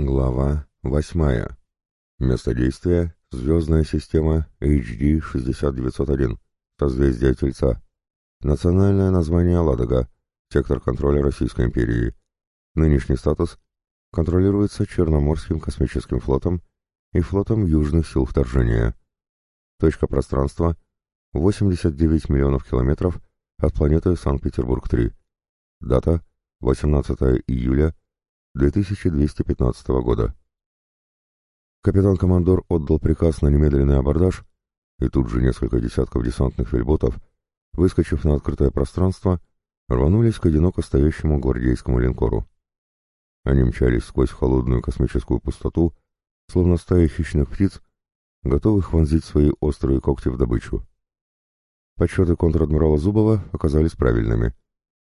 Глава 8. Место действия – звездная система HD 6901, созвездие Тельца. Национальное название Ладога, сектор контроля Российской империи. Нынешний статус контролируется Черноморским космическим флотом и флотом Южных сил вторжения. Точка пространства – 89 миллионов километров от планеты Санкт-Петербург-3. Дата – 18 июля 2215 года. Капитан-командор отдал приказ на немедленный абордаж, и тут же несколько десятков десантных вельботов, выскочив на открытое пространство, рванулись к одиноко стоящему гвардейскому линкору. Они мчались сквозь холодную космическую пустоту, словно стая хищных птиц, готовых вонзить свои острые когти в добычу. Подсчеты контр-адмирала Зубова оказались правильными.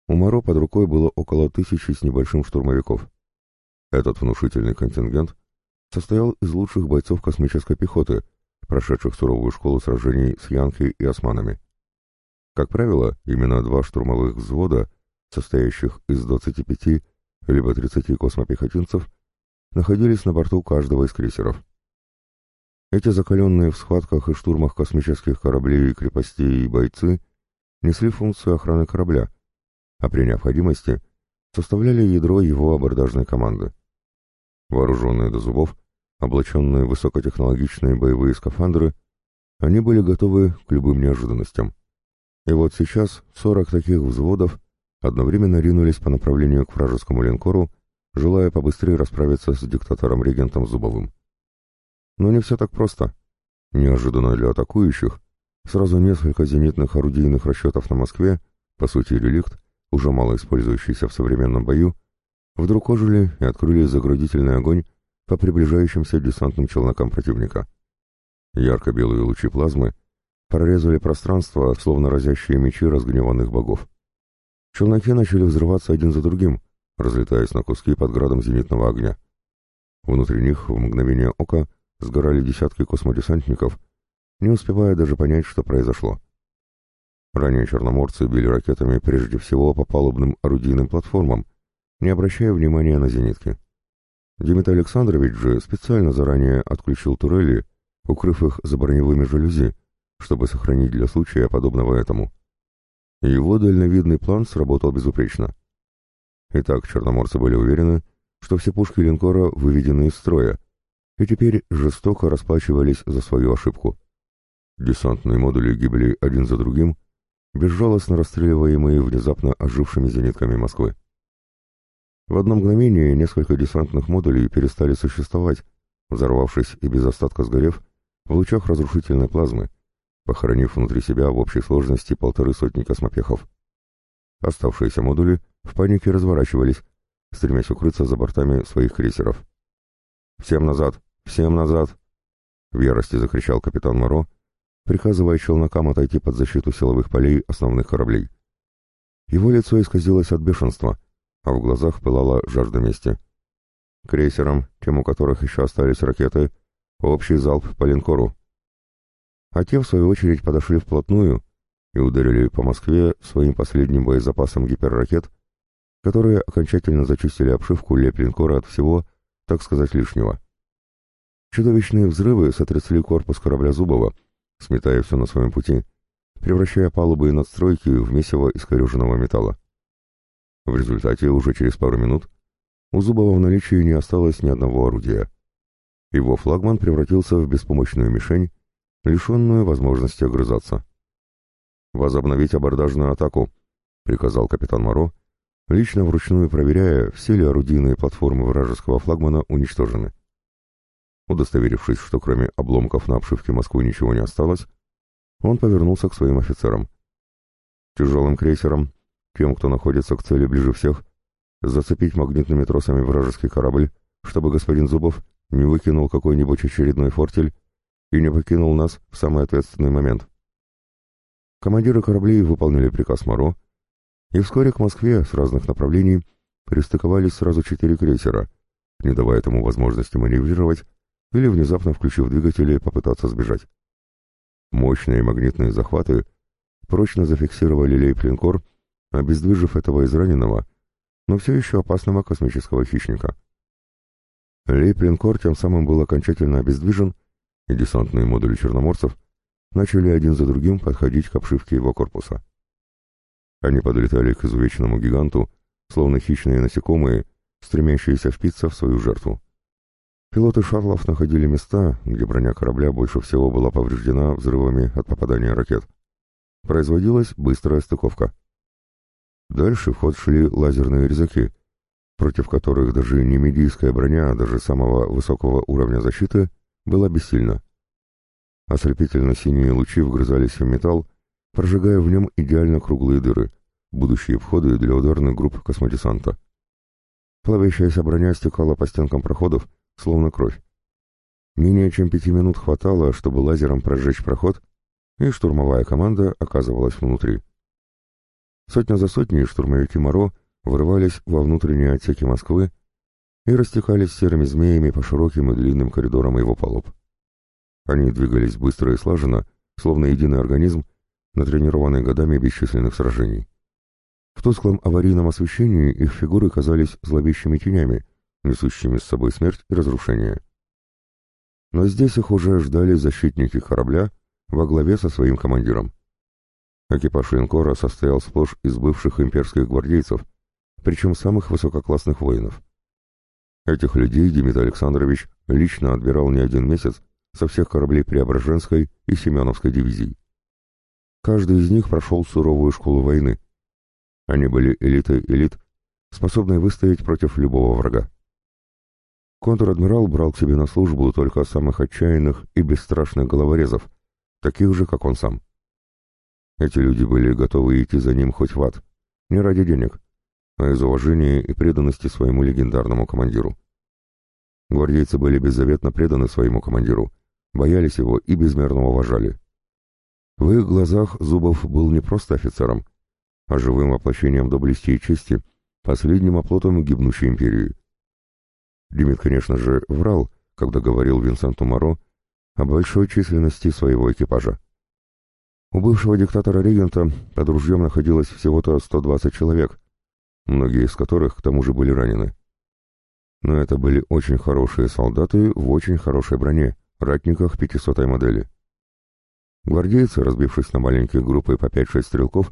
У Моро под рукой было около тысячи с небольшим штурмовиков. Этот внушительный контингент состоял из лучших бойцов космической пехоты, прошедших суровую школу сражений с Янки и османами. Как правило, именно два штурмовых взвода, состоящих из 25 либо 30 космопехотинцев, находились на борту каждого из крейсеров. Эти закаленные в схватках и штурмах космических кораблей и крепостей бойцы несли функцию охраны корабля, а при необходимости составляли ядро его абордажной команды. Вооруженные до зубов, облаченные в высокотехнологичные боевые скафандры, они были готовы к любым неожиданностям. И вот сейчас 40 таких взводов одновременно ринулись по направлению к вражескому линкору, желая побыстрее расправиться с диктатором-регентом Зубовым. Но не все так просто. Неожиданно для атакующих, сразу несколько зенитных орудийных расчетов на Москве, по сути реликт, уже мало использующийся в современном бою, вдруг ожили и открыли заградительный огонь по приближающимся десантным челнокам противника. Ярко-белые лучи плазмы прорезали пространство, словно разящие мечи разгневанных богов. Челноки начали взрываться один за другим, разлетаясь на куски под градом зенитного огня. Внутри них в мгновение ока сгорали десятки космодесантников, не успевая даже понять, что произошло. Ранее черноморцы били ракетами прежде всего по палубным орудийным платформам, не обращая внимания на зенитки. Дмитрий Александрович же специально заранее отключил турели, укрыв их за броневыми жалюзи, чтобы сохранить для случая подобного этому. Его дальновидный план сработал безупречно. Итак, черноморцы были уверены, что все пушки линкора выведены из строя, и теперь жестоко расплачивались за свою ошибку. Десантные модули гибли один за другим, безжалостно расстреливаемые внезапно ожившими зенитками Москвы. В одно мгновение несколько десантных модулей перестали существовать, взорвавшись и без остатка сгорев в лучах разрушительной плазмы, похоронив внутри себя в общей сложности полторы сотни космопехов. Оставшиеся модули в панике разворачивались, стремясь укрыться за бортами своих крейсеров. «Всем назад! Всем назад!» В ярости закричал капитан Моро, приказывая челнокам отойти под защиту силовых полей основных кораблей. Его лицо исказилось от бешенства — а в глазах пылала жажда мести. Крейсерам, тем у которых еще остались ракеты, общий залп по линкору. А те, в свою очередь, подошли вплотную и ударили по Москве своим последним боезапасом гиперракет, которые окончательно зачистили обшивку леп линкора от всего, так сказать, лишнего. Чудовищные взрывы сотрясли корпус корабля Зубова, сметая все на своем пути, превращая палубы и надстройки в месиво искореженного металла. В результате уже через пару минут у Зубова в наличии не осталось ни одного орудия. Его флагман превратился в беспомощную мишень, лишенную возможности огрызаться. «Возобновить абордажную атаку», — приказал капитан Моро, лично вручную проверяя, все ли орудийные платформы вражеского флагмана уничтожены. Удостоверившись, что кроме обломков на обшивке Москвы ничего не осталось, он повернулся к своим офицерам. Тяжелым крейсером тем, кто находится к цели ближе всех, зацепить магнитными тросами вражеский корабль, чтобы господин Зубов не выкинул какой-нибудь очередной фортель и не покинул нас в самый ответственный момент. Командиры кораблей выполнили приказ Моро, и вскоре к Москве с разных направлений пристыковались сразу четыре крейсера, не давая тому возможности маневрировать или внезапно включив двигатели попытаться сбежать. Мощные магнитные захваты прочно зафиксировали лейб-линкор обездвижив этого израненного, но все еще опасного космического хищника. Лейб-линкор тем самым был окончательно обездвижен, и десантные модули черноморцев начали один за другим подходить к обшивке его корпуса. Они подлетали к изувеченному гиганту, словно хищные насекомые, стремящиеся впиться в свою жертву. Пилоты шарлов находили места, где броня корабля больше всего была повреждена взрывами от попадания ракет. Производилась быстрая стыковка. Дальше в ход шли лазерные резаки, против которых даже не медийская броня, даже самого высокого уровня защиты, была бессильна. Ослепительно-синие лучи вгрызались в металл, прожигая в нем идеально круглые дыры, будущие входы для ударных групп космодесанта. Плавящаяся броня стекала по стенкам проходов, словно кровь. Менее чем пяти минут хватало, чтобы лазером прожечь проход, и штурмовая команда оказывалась внутри. Сотня за сотней штурмовики Моро вырывались во внутренние отсеки Москвы и растекались серыми змеями по широким и длинным коридорам его полоб. Они двигались быстро и слаженно, словно единый организм, натренированный годами бесчисленных сражений. В тусклом аварийном освещении их фигуры казались зловещими тенями, несущими с собой смерть и разрушение. Но здесь их уже ждали защитники корабля во главе со своим командиром. Экипаж линкора состоял сплошь из бывших имперских гвардейцев, причем самых высококлассных воинов. Этих людей Демид Александрович лично отбирал не один месяц со всех кораблей Преображенской и Семеновской дивизий. Каждый из них прошел суровую школу войны. Они были элитой элит, способной выстоять против любого врага. Контр-адмирал брал к себе на службу только самых отчаянных и бесстрашных головорезов, таких же, как он сам. Эти люди были готовы идти за ним хоть в ад, не ради денег, а из уважения и преданности своему легендарному командиру. Гвардейцы были беззаветно преданы своему командиру, боялись его и безмерно уважали. В их глазах Зубов был не просто офицером, а живым воплощением доблести и чести, последним оплотом гибнущей империи. Демид, конечно же, врал, когда говорил Винсенту Моро о большой численности своего экипажа. У бывшего диктатора-регента под ружьем находилось всего-то 120 человек, многие из которых к тому же были ранены. Но это были очень хорошие солдаты в очень хорошей броне, ратниках 500-й модели. Гвардейцы, разбившись на маленькие группы по 5-6 стрелков,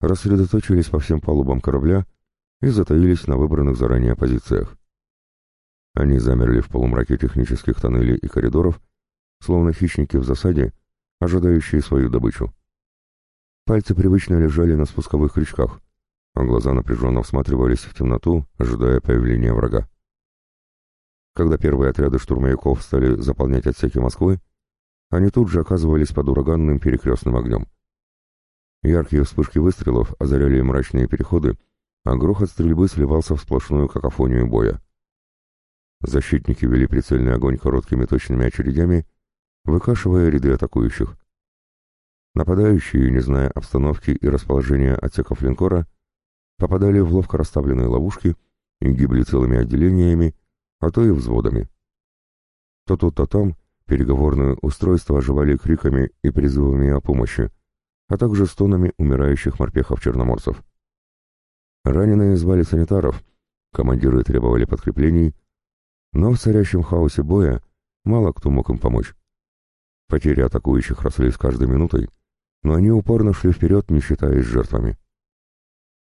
рассредоточились по всем палубам корабля и затаились на выбранных заранее позициях. Они замерли в полумраке технических тоннелей и коридоров, словно хищники в засаде, ожидающие свою добычу. Пальцы привычно лежали на спусковых крючках, а глаза напряженно всматривались в темноту, ожидая появления врага. Когда первые отряды штурмовиков стали заполнять отсеки Москвы, они тут же оказывались под ураганным перекрестным огнем. Яркие вспышки выстрелов озаряли мрачные переходы, а грохот стрельбы сливался в сплошную какофонию боя. Защитники вели прицельный огонь короткими точными очередями выкашивая ряды атакующих. Нападающие, не зная обстановки и расположения отсеков линкора, попадали в ловко расставленные ловушки и гибли целыми отделениями, а то и взводами. То тут, то там переговорные устройства оживали криками и призывами о помощи, а также стонами умирающих морпехов-черноморцев. Раненые звали санитаров, командиры требовали подкреплений, но в царящем хаосе боя мало кто мог им помочь. Потери атакующих росли с каждой минутой, но они упорно шли вперед, не считаясь жертвами.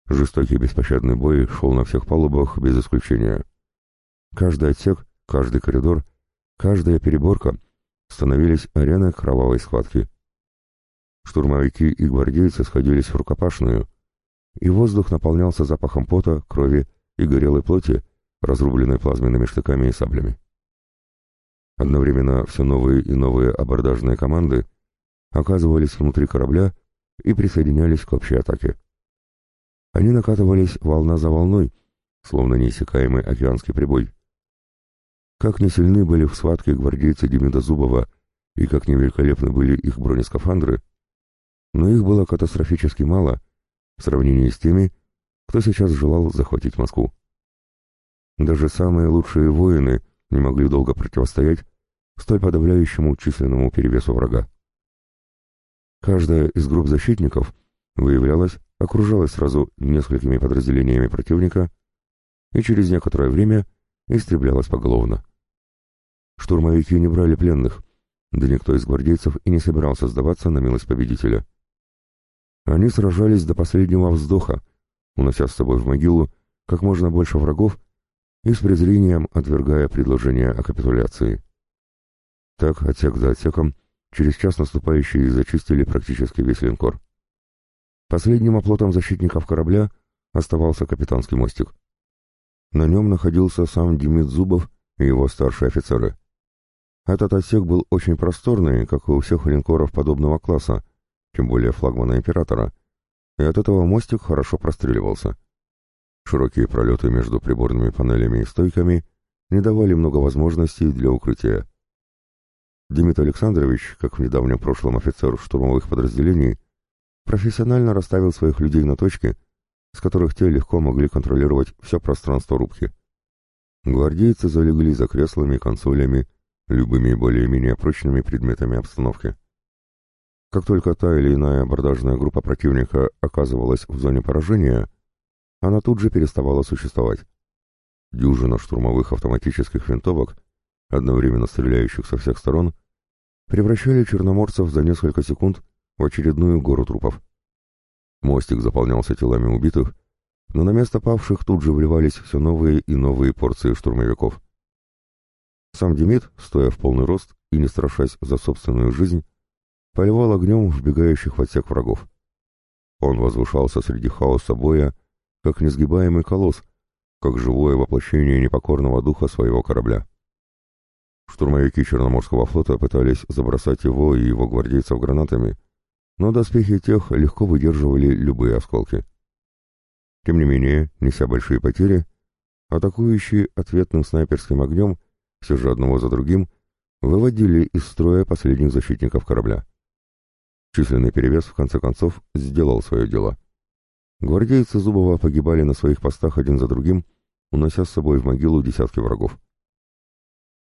Жестокий беспощадный бой шел на всех палубах без исключения. Каждый отсек, каждый коридор, каждая переборка становились ареной кровавой схватки. Штурмовики и гвардейцы сходились в рукопашную, и воздух наполнялся запахом пота, крови и горелой плоти, разрубленной плазменными штыками и саблями. Одновременно все новые и новые абордажные команды оказывались внутри корабля и присоединялись к общей атаке. Они накатывались волна за волной, словно неиссякаемый океанский прибой. Как не сильны были в схватке гвардейцы Демида Зубова и как невеликолепны были их бронескафандры, но их было катастрофически мало в сравнении с теми, кто сейчас желал захватить Москву. Даже самые лучшие воины не могли долго противостоять столь подавляющему численному перевесу врага. Каждая из групп защитников выявлялась, окружалась сразу несколькими подразделениями противника и через некоторое время истреблялась поголовно. Штурмовики не брали пленных, да никто из гвардейцев и не собирался сдаваться на милость победителя. Они сражались до последнего вздоха, унося с собой в могилу как можно больше врагов и с презрением отвергая предложение о капитуляции. Так, отсек за отсеком, через час наступающие зачистили практически весь линкор. Последним оплотом защитников корабля оставался капитанский мостик. На нем находился сам Демид Зубов и его старшие офицеры. Этот отсек был очень просторный, как и у всех линкоров подобного класса, тем более флагмана императора, и от этого мостик хорошо простреливался. Широкие пролеты между приборными панелями и стойками не давали много возможностей для укрытия. Демид Александрович, как в недавнем прошлом офицер штурмовых подразделений, профессионально расставил своих людей на точке, с которых те легко могли контролировать все пространство рубки. Гвардейцы залегли за креслами, консолями, любыми более-менее прочными предметами обстановки. Как только та или иная абордажная группа противника оказывалась в зоне поражения, она тут же переставала существовать. Дюжина штурмовых автоматических винтовок, одновременно стреляющих со всех сторон, превращали черноморцев за несколько секунд в очередную гору трупов. Мостик заполнялся телами убитых, но на место павших тут же вливались все новые и новые порции штурмовиков. Сам Демид, стоя в полный рост и не страшась за собственную жизнь, поливал огнем вбегающих в отсек врагов. Он возвышался среди хаоса боя, как несгибаемый колосс, как живое воплощение непокорного духа своего корабля. Штурмовики Черноморского флота пытались забросать его и его гвардейцев гранатами, но доспехи тех легко выдерживали любые осколки. Тем не менее, неся большие потери, атакующие ответным снайперским огнем, все же одного за другим, выводили из строя последних защитников корабля. Численный перевес, в конце концов, сделал свое дело. Гвардейцы Зубова погибали на своих постах один за другим, унося с собой в могилу десятки врагов.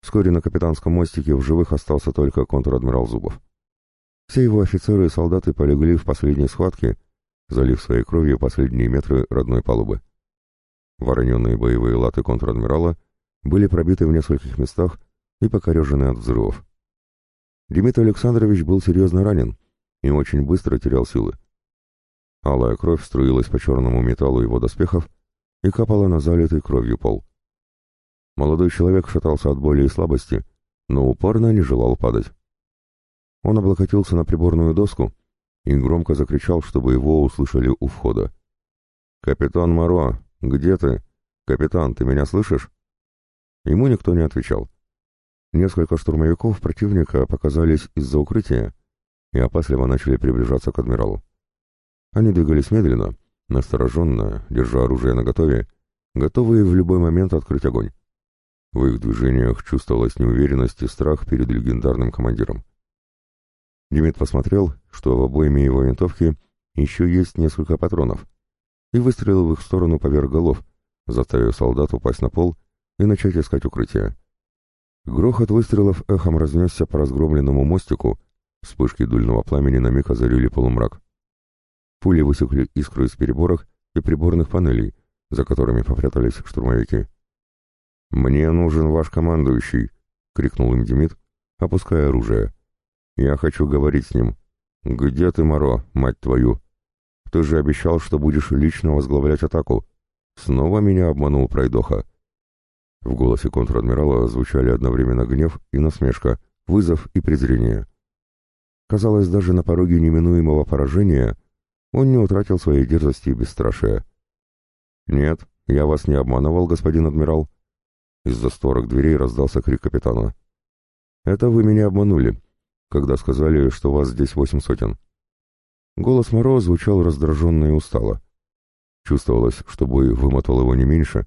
Вскоре на капитанском мостике в живых остался только контр-адмирал Зубов. Все его офицеры и солдаты полегли в последней схватке, залив своей кровью последние метры родной палубы. Вороненные боевые латы контр-адмирала были пробиты в нескольких местах и покорежены от взрывов. Дмитрий Александрович был серьезно ранен и очень быстро терял силы. Алая кровь струилась по черному металлу его доспехов и капала на залитый кровью пол. Молодой человек шатался от боли и слабости, но упорно не желал падать. Он облокотился на приборную доску и громко закричал, чтобы его услышали у входа. «Капитан Моро, где ты? Капитан, ты меня слышишь?» Ему никто не отвечал. Несколько штурмовиков противника показались из-за укрытия и опасливо начали приближаться к адмиралу. Они двигались медленно, настороженно, держа оружие наготове, готовые в любой момент открыть огонь. В их движениях чувствовалась неуверенность и страх перед легендарным командиром. Демид посмотрел, что в обойме его винтовки еще есть несколько патронов, и выстрелил в их сторону поверх голов, заставив солдат упасть на пол и начать искать укрытие. Грохот выстрелов эхом разнесся по разгромленному мостику, вспышки дульного пламени на миг озарили полумрак. Пули высекли искры из переборок и приборных панелей, за которыми попрятались штурмовики. «Мне нужен ваш командующий!» — крикнул им Демид, опуская оружие. Я хочу говорить с ним. Где ты, Моро, мать твою? Ты же обещал, что будешь лично возглавлять атаку. Снова меня обманул пройдоха. В голосе контр-адмирала звучали одновременно гнев и насмешка, вызов и презрение. Казалось, даже на пороге неминуемого поражения он не утратил своей дерзости и бесстрашия. «Нет, я вас не обманывал, господин адмирал». Из-за створок дверей раздался крик капитана. «Это вы меня обманули когда сказали, что вас здесь восемь сотен. Голос Моро звучал раздраженно и устало. Чувствовалось, что бой вымотал его не меньше,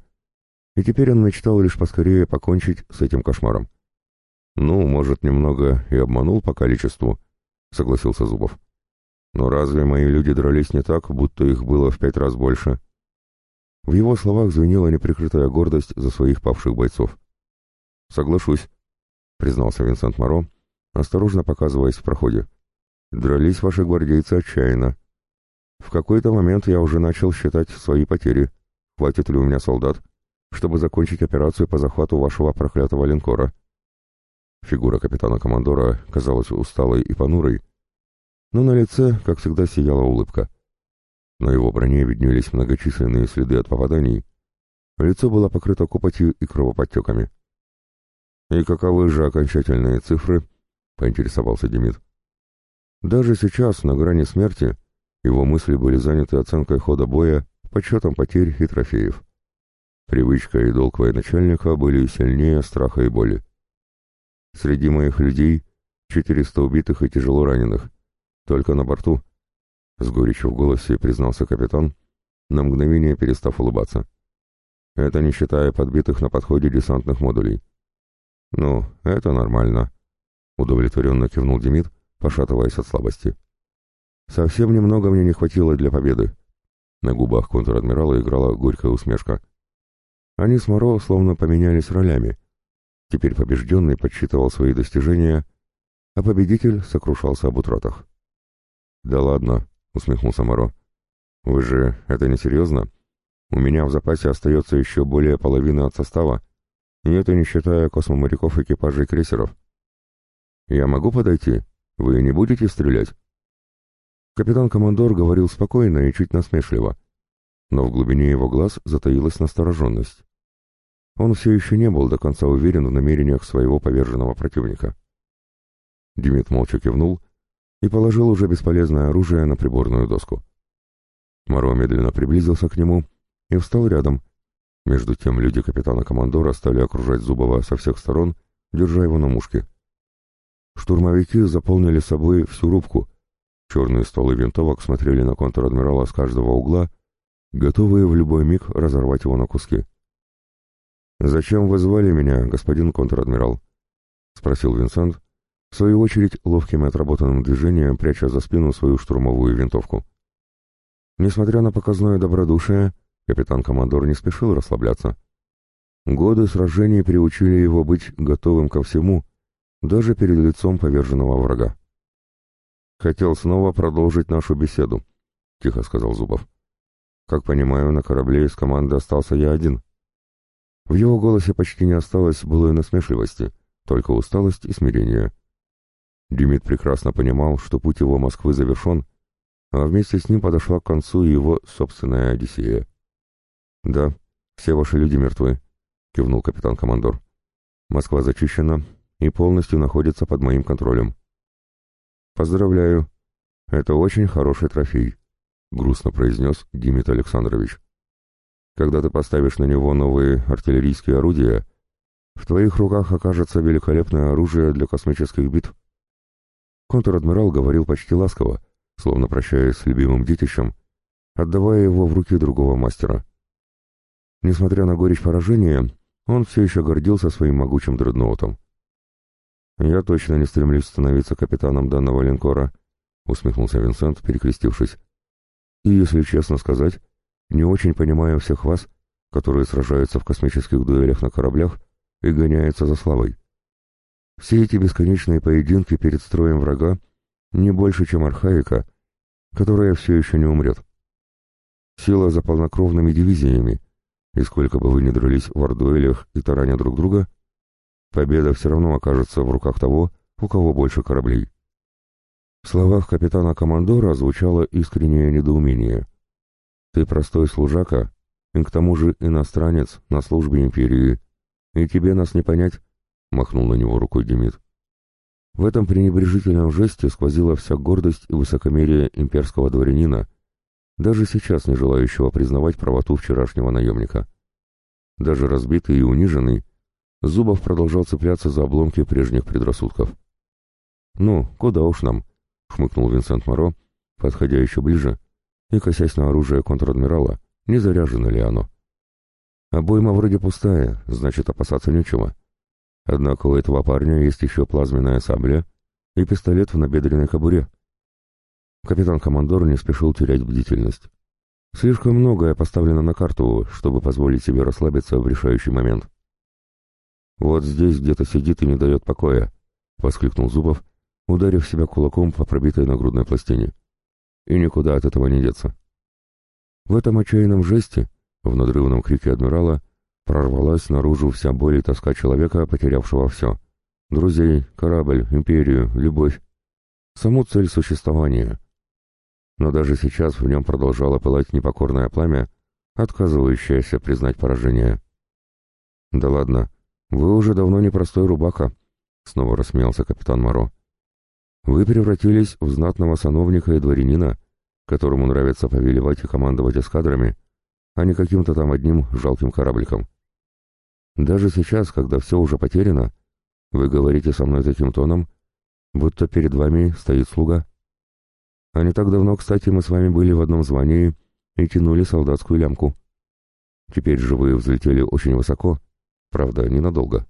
и теперь он мечтал лишь поскорее покончить с этим кошмаром. «Ну, может, немного и обманул по количеству», — согласился Зубов. «Но разве мои люди дрались не так, будто их было в пять раз больше?» В его словах звенела неприкрытая гордость за своих павших бойцов. «Соглашусь», — признался Винсент Моро, осторожно показываясь в проходе. «Дрались ваши гвардейцы отчаянно. В какой-то момент я уже начал считать свои потери. Хватит ли у меня солдат, чтобы закончить операцию по захвату вашего проклятого линкора?» Фигура капитана-командора казалась усталой и понурой, но на лице, как всегда, сияла улыбка. На его броне виднелись многочисленные следы от попаданий, лицо было покрыто копотью и кровоподтеками. «И каковы же окончательные цифры?» — поинтересовался Демид. Даже сейчас, на грани смерти, его мысли были заняты оценкой хода боя, подсчетом потерь и трофеев. Привычка и долг военачальника были сильнее страха и боли. Среди моих людей 400 убитых и тяжело раненых. Только на борту. С горечью в голосе признался капитан, на мгновение перестав улыбаться. Это не считая подбитых на подходе десантных модулей. «Ну, это нормально», — удовлетворенно кивнул Демид, пошатываясь от слабости. «Совсем немного мне не хватило для победы». На губах контр-адмирала играла горькая усмешка. Они с Моро словно поменялись ролями. Теперь побежденный подсчитывал свои достижения, а победитель сокрушался об утратах. «Да ладно», — усмехнулся Моро. «Вы же это не серьезно? У меня в запасе остается еще более половины от состава, и это не считая космоморяков экипажей крейсеров. Я могу подойти? Вы не будете стрелять?» Капитан-командор говорил спокойно и чуть насмешливо, но в глубине его глаз затаилась настороженность. Он все еще не был до конца уверен в намерениях своего поверженного противника. Демид молча кивнул и положил уже бесполезное оружие на приборную доску. Моро медленно приблизился к нему и встал рядом, между тем люди капитана-командора стали окружать Зубова со всех сторон, держа его на мушке. Штурмовики заполнили собой всю рубку. Черные столы винтовок смотрели на контр-адмирала с каждого угла, готовые в любой миг разорвать его на куски. «Зачем вы звали меня, господин контр-адмирал?» — спросил Винсент, в свою очередь ловким и отработанным движением пряча за спину свою штурмовую винтовку. Несмотря на показное добродушие, Капитан-командор не спешил расслабляться. Годы сражений приучили его быть готовым ко всему, даже перед лицом поверженного врага. «Хотел снова продолжить нашу беседу», — тихо сказал Зубов. «Как понимаю, на корабле из команды остался я один». В его голосе почти не осталось былой насмешливости, только усталость и смирение. Демид прекрасно понимал, что путь его Москвы завершен, а вместе с ним подошла к концу его собственная Одиссея. «Да, все ваши люди мертвы», — кивнул капитан-командор. «Москва зачищена и полностью находится под моим контролем». «Поздравляю. Это очень хороший трофей», — грустно произнес Димит Александрович. «Когда ты поставишь на него новые артиллерийские орудия, в твоих руках окажется великолепное оружие для космических битв». Контр-адмирал говорил почти ласково, словно прощаясь с любимым детищем, отдавая его в руки другого мастера. Несмотря на горечь поражения, он все еще гордился своим могучим дредноутом. «Я точно не стремлюсь становиться капитаном данного линкора», — усмехнулся Винсент, перекрестившись. «И, если честно сказать, не очень понимаю всех вас, которые сражаются в космических дуэлях на кораблях и гоняются за славой. Все эти бесконечные поединки перед строем врага не больше, чем архаика, которая все еще не умрет. Сила за полнокровными дивизиями, и сколько бы вы ни дрались в ардуэлях и тараня друг друга, победа все равно окажется в руках того, у кого больше кораблей. В словах капитана-командора звучало искреннее недоумение. «Ты простой служака, и к тому же иностранец на службе империи, и тебе нас не понять», — махнул на него рукой Демид. В этом пренебрежительном жесте сквозила вся гордость и высокомерие имперского дворянина, даже сейчас не желающего признавать правоту вчерашнего наемника. Даже разбитый и униженный, Зубов продолжал цепляться за обломки прежних предрассудков. «Ну, куда уж нам?» — хмыкнул Винсент Моро, подходя еще ближе и косясь на оружие контр-адмирала, не заряжено ли оно. Обойма вроде пустая, значит, опасаться нечего. Однако у этого парня есть еще плазменная сабля и пистолет в набедренной кобуре. Капитан-командор не спешил терять бдительность. Слишком многое поставлено на карту, чтобы позволить себе расслабиться в решающий момент. «Вот здесь где-то сидит и не дает покоя», — воскликнул Зубов, ударив себя кулаком по пробитой нагрудной пластине. «И никуда от этого не деться». В этом отчаянном жесте, в надрывном крике адмирала, прорвалась наружу вся боль и тоска человека, потерявшего все. Друзей, корабль, империю, любовь. Саму цель существования. Но даже сейчас в нем продолжало пылать непокорное пламя, отказывающееся признать поражение. «Да ладно, вы уже давно не простой рубака», — снова рассмеялся капитан Моро. «Вы превратились в знатного сановника и дворянина, которому нравится повелевать и командовать эскадрами, а не каким-то там одним жалким корабликом. Даже сейчас, когда все уже потеряно, вы говорите со мной таким тоном, будто перед вами стоит слуга. А не так давно, кстати, мы с вами были в одном звании и тянули солдатскую лямку. Теперь же вы взлетели очень высоко, правда, ненадолго.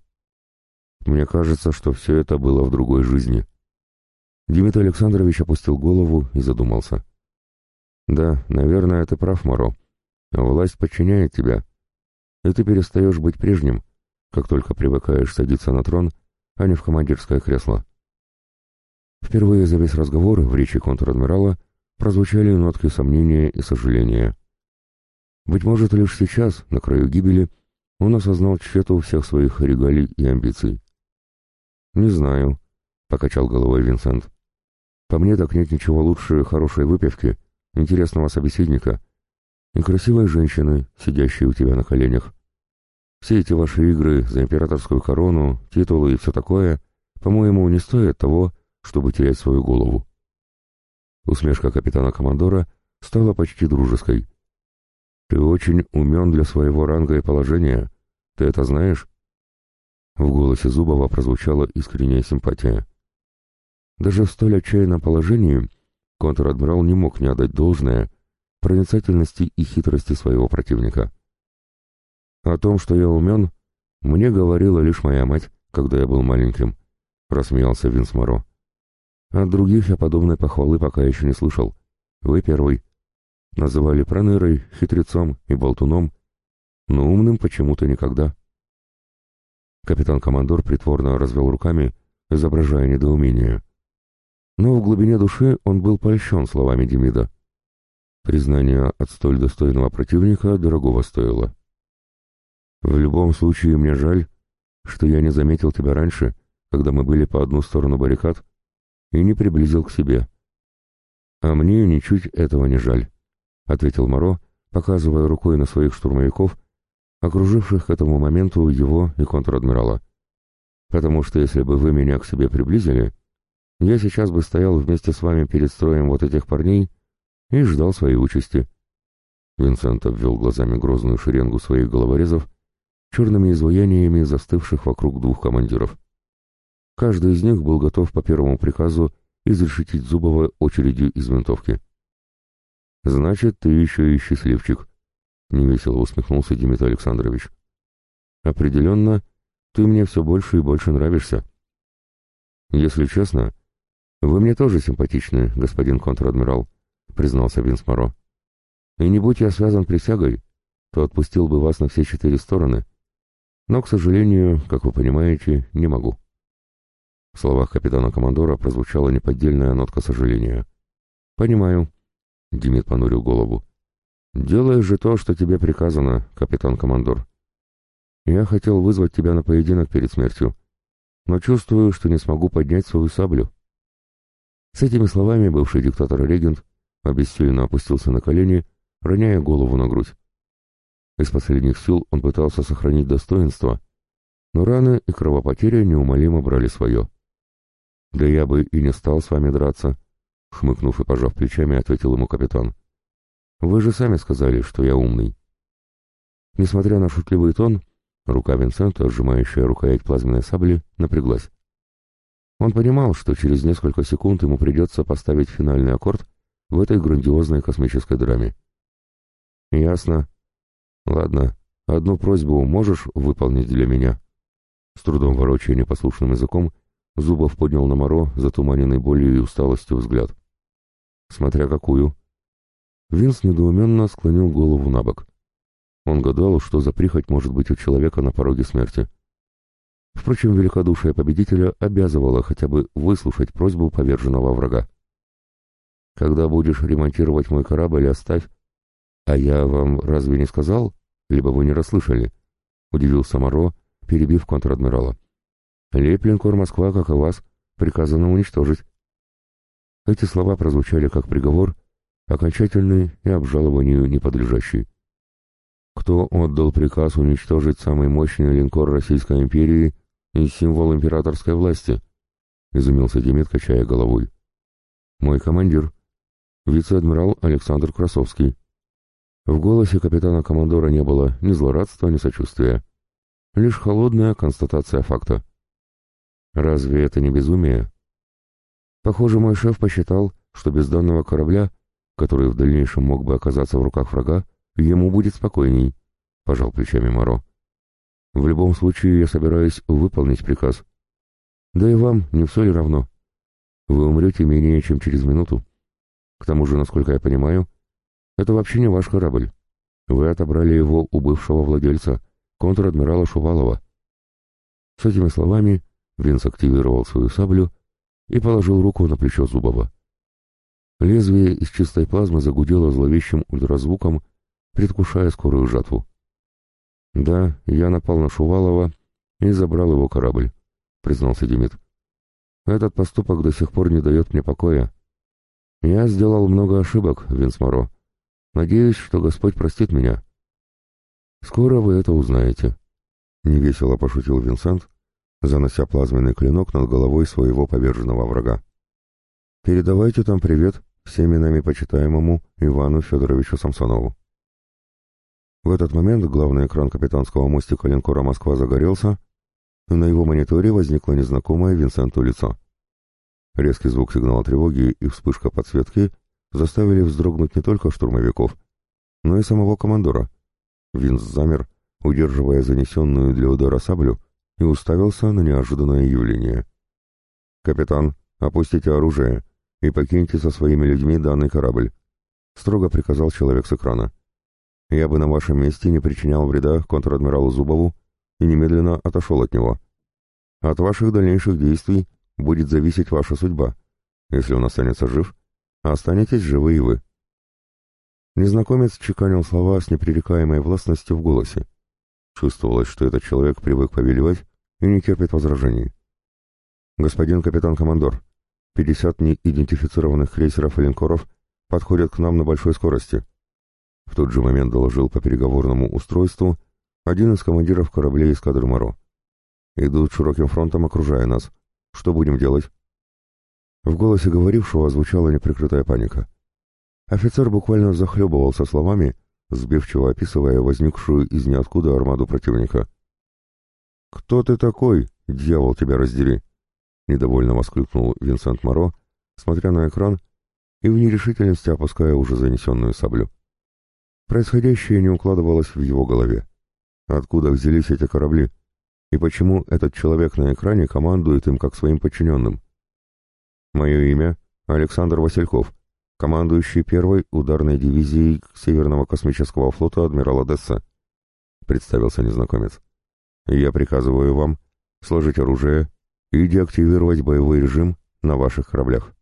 Мне кажется, что все это было в другой жизни. Дмитрий Александрович опустил голову и задумался. Да, наверное, ты прав, Моро. Власть подчиняет тебя, и ты перестаешь быть прежним, как только привыкаешь садиться на трон, а не в командирское кресло. Впервые за весь разговор в речи контр-адмирала прозвучали нотки сомнения и сожаления. Быть может, лишь сейчас, на краю гибели, он осознал тщету всех своих регалий и амбиций. «Не знаю», — покачал головой Винсент. «По мне так нет ничего лучше хорошей выпивки, интересного собеседника и красивой женщины, сидящей у тебя на коленях. Все эти ваши игры за императорскую корону, титулы и все такое, по-моему, не стоят того, чтобы терять свою голову. Усмешка капитана-командора стала почти дружеской. «Ты очень умен для своего ранга и положения. Ты это знаешь?» В голосе Зубова прозвучала искренняя симпатия. Даже в столь отчаянном положении контр-адмирал не мог не отдать должное проницательности и хитрости своего противника. О том, что я умен, мне говорила лишь моя мать, когда я был маленьким, — рассмеялся Винс Моро. От других я подобной похвалы пока еще не слышал. Вы первый. Называли пронырой, хитрецом и болтуном, но умным почему-то никогда. Капитан-командор притворно развел руками, изображая недоумение. Но в глубине души он был польщен словами Демида. Признание от столь достойного противника дорогого стоило. В любом случае мне жаль, что я не заметил тебя раньше, когда мы были по одну сторону баррикад, и не приблизил к себе. А мне ничуть этого не жаль, — ответил Моро, показывая рукой на своих штурмовиков, окруживших к этому моменту его и контр-адмирала. Потому что если бы вы меня к себе приблизили, я сейчас бы стоял вместе с вами перед строем вот этих парней и ждал своей участи. Винсент обвел глазами грозную шеренгу своих головорезов, черными изваяниями застывших вокруг двух командиров. Каждый из них был готов по первому приказу изрешетить Зубова очередью из винтовки. «Значит, ты еще и счастливчик», — невесело усмехнулся Дмитрий Александрович. «Определенно, ты мне все больше и больше нравишься. Если честно, вы мне тоже симпатичны, господин контр-адмирал», — признался Винсморо. «И не будь я связан присягой, то отпустил бы вас на все четыре стороны, но, к сожалению, как вы понимаете, не могу». В словах капитана-командора прозвучала неподдельная нотка сожаления. «Понимаю», — Демид понурил голову. «Делаешь же то, что тебе приказано, капитан-командор. Я хотел вызвать тебя на поединок перед смертью, но чувствую, что не смогу поднять свою саблю». С этими словами бывший диктатор-регент обессиленно опустился на колени, роняя голову на грудь. Из последних сил он пытался сохранить достоинство, но раны и кровопотеря неумолимо брали свое. «Да я бы и не стал с вами драться», — хмыкнув и пожав плечами, ответил ему капитан. «Вы же сами сказали, что я умный». Несмотря на шутливый тон, рука Винсента, сжимающая рукоять плазменной сабли, напряглась. Он понимал, что через несколько секунд ему придется поставить финальный аккорд в этой грандиозной космической драме. «Ясно. Ладно, одну просьбу можешь выполнить для меня?» С трудом ворочая непослушным языком, Зубов поднял на Моро затуманенный болью и усталостью взгляд. «Смотря какую». Винс недоуменно склонил голову на бок. Он гадал, что за прихоть может быть у человека на пороге смерти. Впрочем, великодушие победителя обязывало хотя бы выслушать просьбу поверженного врага. «Когда будешь ремонтировать мой корабль, оставь». «А я вам разве не сказал? Либо вы не расслышали?» — удивился Моро, перебив контр-адмирала. Леплинкор Москва, как и вас, приказано уничтожить. Эти слова прозвучали как приговор, окончательный и обжалованию неподлежащий. Кто отдал приказ уничтожить самый мощный линкор Российской империи и символ императорской власти? Изумился Демид, качая головой. Мой командир, вице-адмирал Александр Красовский. В голосе капитана-командора не было ни злорадства, ни сочувствия. Лишь холодная констатация факта. Разве это не безумие? Похоже, мой шеф посчитал, что без данного корабля, который в дальнейшем мог бы оказаться в руках врага, ему будет спокойней, — пожал плечами Моро. В любом случае я собираюсь выполнить приказ. Да и вам не все ли равно? Вы умрете менее чем через минуту. К тому же, насколько я понимаю, это вообще не ваш корабль. Вы отобрали его у бывшего владельца, контр-адмирала Шувалова. С этими словами Винс активировал свою саблю и положил руку на плечо Зубова. Лезвие из чистой плазмы загудело зловещим ультразвуком, предвкушая скорую жатву. «Да, я напал на Шувалова и забрал его корабль», — признался Демид. «Этот поступок до сих пор не дает мне покоя. Я сделал много ошибок, Винс Моро. Надеюсь, что Господь простит меня». «Скоро вы это узнаете», — невесело пошутил Винсент, занося плазменный клинок над головой своего поверженного врага. «Передавайте там привет всеми нами почитаемому Ивану Федоровичу Самсонову». В этот момент главный экран капитанского мостика линкора «Москва» загорелся, и на его мониторе возникло незнакомое Винсенту лицо. Резкий звук сигнала тревоги и вспышка подсветки заставили вздрогнуть не только штурмовиков, но и самого командора. Винс замер, удерживая занесенную для удара саблю, и уставился на неожиданное явление. «Капитан, опустите оружие и покиньте со своими людьми данный корабль», — строго приказал человек с экрана. «Я бы на вашем месте не причинял вреда контр-адмиралу Зубову и немедленно отошел от него. От ваших дальнейших действий будет зависеть ваша судьба. Если он останется жив, останетесь живы и вы». Незнакомец чеканил слова с непререкаемой властностью в голосе. Чувствовалось, что этот человек привык повелевать и не терпит возражений. «Господин капитан-командор, 50 неидентифицированных крейсеров и линкоров подходят к нам на большой скорости». В тот же момент доложил по переговорному устройству один из командиров кораблей эскадры Моро. «Идут широким фронтом, окружая нас. Что будем делать?» В голосе говорившего звучала неприкрытая паника. Офицер буквально захлебывался словами, сбивчиво описывая возникшую из ниоткуда армаду противника. «Кто ты такой, дьявол тебя раздери!» — недовольно воскликнул Винсент Моро, смотря на экран и в нерешительности опуская уже занесенную саблю. Происходящее не укладывалось в его голове. Откуда взялись эти корабли? И почему этот человек на экране командует им как своим подчиненным? Мое имя — Александр Васильков, командующий первой ударной дивизией Северного космического флота адмирала Десса, представился незнакомец. Я приказываю вам сложить оружие и деактивировать боевой режим на ваших кораблях.